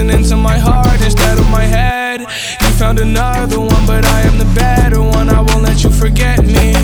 One listening to my heart instead of my head. You found another one, but I am the better one. I won't let you forget me.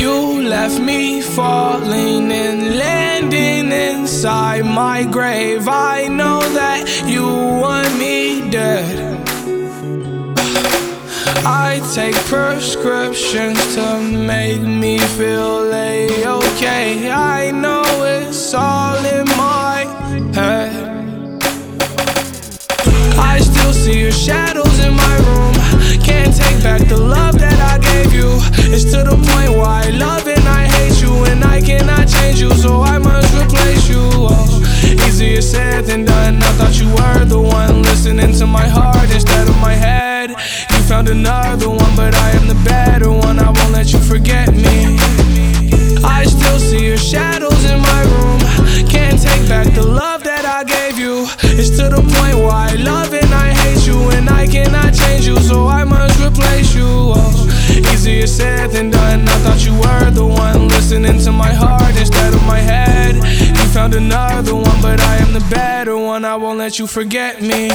You left me falling and landing inside my grave. I know that you want me dead. I take prescriptions to make me feel a-okay. I know than done. I thought you were the one listening to my heart instead of my head. You found another one, but let you forget me.